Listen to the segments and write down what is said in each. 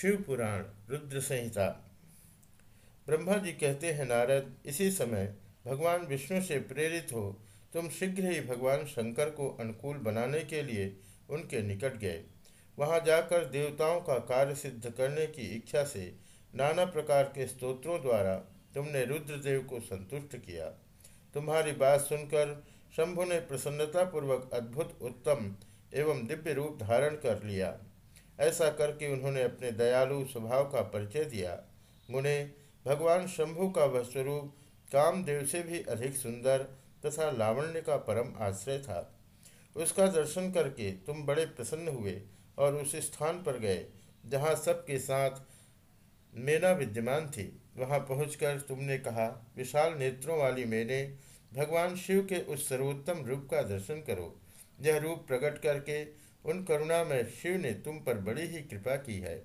शिव पुराण रुद्र संहिता ब्रह्मा जी कहते हैं, नारद, इसी समय भगवान विष्णु से प्रेरित हो, तुम शीघ्र ही भगवान शंकर को अनुकूल बनाने के लिए उनके निकट गए। वहाँ जाकर देवताओं का कार्य सिद्ध करने की इच्छा से नाना प्रकार के स्तोत्रों द्वारा तुमने रुद्रदेव को संतुष्ट किया। तुम्हारी बात सुनकर शंभु ने प्रसन्नतापूर्वक अद्भुत, उत्तम एवं दिव्य रूप धारण कर लिया। ऐसा करके उन्होंने अपने दयालु स्वभाव का परिचय दिया। मुने, भगवान शंभु का वह स्वरूप कामदेव से भी अधिक सुंदर तथा लावण्य का परम आश्रय था। उसका दर्शन करके तुम बड़े प्रसन्न हुए और उस स्थान पर गए, जहाँ सबके साथ मेना विद्यमान थी। वहाँ पहुंचकर तुमने कहा, विशाल नेत्रों वाली मैंने, भगवान शिव के उस सर्वोत्तम रूप का दर्शन करो। यह रूप प्रकट करके उन करुणा में शिव ने तुम पर बड़ी ही कृपा की है।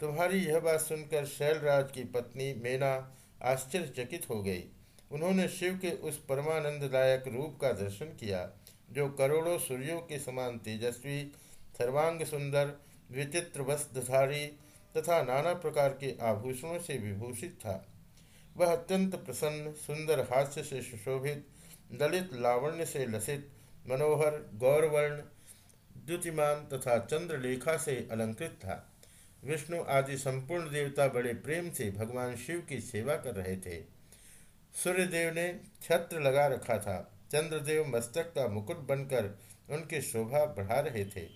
तुम्हारी यह बात सुनकर शैलराज की पत्नी मेना आश्चर्यचकित हो गई। उन्होंने शिव के उस परमानंददायक रूप का दर्शन किया, जो करोड़ों सूर्यों के समान तेजस्वी, सर्वांग सुंदर विचित्र वस्त्रधारी तथा नाना प्रकार के आभूषणों से विभूषित था। वह अत्यंत प्रसन्न, सुंदर हास्य से सुशोभित दलित लावण्य से लसित, मनोहर, गौरवर्ण द्युतिमान तथा चंद्रलेखा से अलंकृत था। विष्णु आदि संपूर्ण देवता बड़े प्रेम से भगवान शिव की सेवा कर रहे थे। सूर्यदेव ने छत्र लगा रखा था। चंद्रदेव मस्तक का मुकुट बनकर उनकी शोभा बढ़ा रहे थे।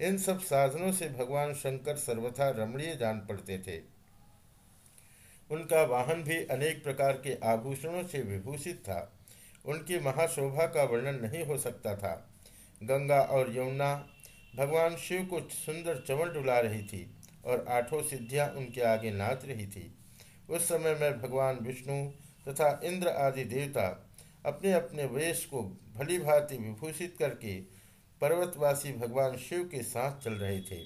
इन सब साधनों से भगवान शंकर सर्वथा रमणीय जान पड़ते थे। उनका वाहन भी अनेक प्रकार के आभूषणों से विभूषित था। उनकी महाशोभा का वर्णन नहीं हो सकता था। गंगा और यमुना, भगवान शिव को सुंदर चमन डुला रही थी और आठों सिद्धियाँ उनके आगे नाच रही थी। उस समय में भगवान विष्णु तथा इंद्र आदि देवता अपने अपने वेश को भली भांति विभूषित करके पर्वतवासी भगवान शिव के साथ चल रहे थे।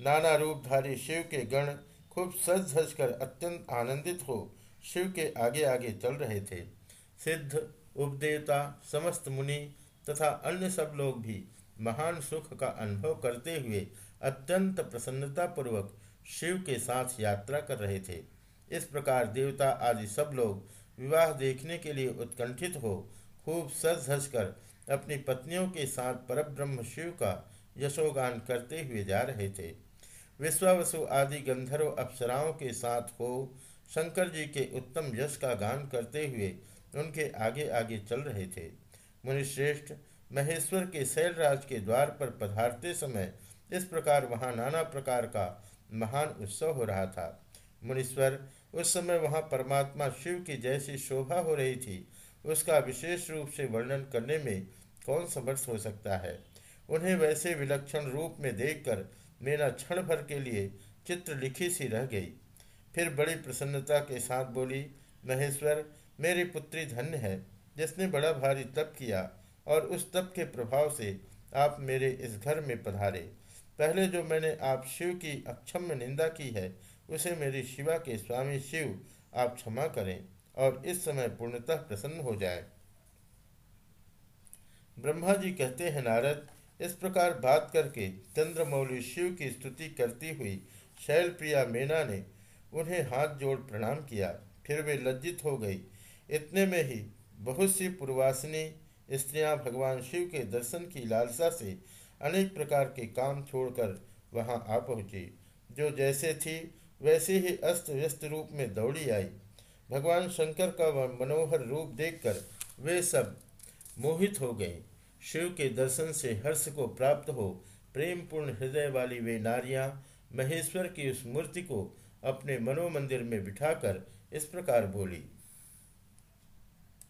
नाना रूपधारी शिव के गण खूब सज धज कर अत्यंत आनंदित हो शिव के आगे आगे चल रहे थे। सिद्ध, उपदेवता, समस्त मुनि तथा अन्य सब लोग भी महान सुख का अनुभव करते हुए अत्यंत प्रसन्नतापूर्वक शिव के साथ यात्रा कर रहे थे। इस प्रकार देवता आदि सब लोग विवाह देखने के लिए उत्कंठित हो खूब सज धज कर अपनी पत्नियों के साथ परब्रह्म शिव का यशोगान करते हुए जा रहे थे। विश्वावसु आदि गंधर्व अप्सराओं के साथ हो शंकर जी के उत्तम यश का गान करते हुए उनके आगे आगे चल रहे थे। मुनिश्रेष्ठ महेश्वर के शैलराज के द्वार पर पधारते समय इस प्रकार वहाँ नाना प्रकार का महान उत्सव हो रहा था। मुनीश्वर उस समय वहाँ परमात्मा शिव की जैसी शोभा हो रही थी। उसका विशेष रूप से वर्णन करने में कौन समर्थ हो सकता है? उन्हें वैसे विलक्षण रूप में देखकर मेरा क्षण भर के लिए चित्र लिखी सी रह गई। फिर बड़ी प्रसन्नता के साथ बोली, महेश्वर, मेरी पुत्री धन्य है। जिसने बड़ा भारी तप किया और उस तप के प्रभाव से आप मेरे इस घर में पधारे। पहले जो मैंने आप शिव की अक्षम्य निंदा की है, उसे मेरी शिवा के स्वामी शिव आप क्षमा करें और इस समय पूर्णतः प्रसन्न हो जाए। ब्रह्मा जी कहते हैं, नारद, इस प्रकार बात करके चंद्रमौली शिव की स्तुति करती हुई शैलप्रिया मेना ने उन्हें हाथ जोड़ प्रणाम किया। फिर वे लज्जित हो गई। इतने में ही बहुत सी पूर्वासिनी स्त्रियाँ भगवान शिव के दर्शन की लालसा से अनेक प्रकार के काम छोड़कर वहाँ आ पहुँची। जो जैसे थी, वैसे ही अस्त व्यस्त रूप में दौड़ी आई। भगवान शंकर का वह मनोहर रूप देखकर वे सब मोहित हो गए। शिव के दर्शन से हर्ष को प्राप्त हो प्रेम पूर्ण हृदय वाली वे नारियाँ महेश्वर की उस मूर्ति को अपने मनोमंदिर में बिठाकर इस प्रकार बोली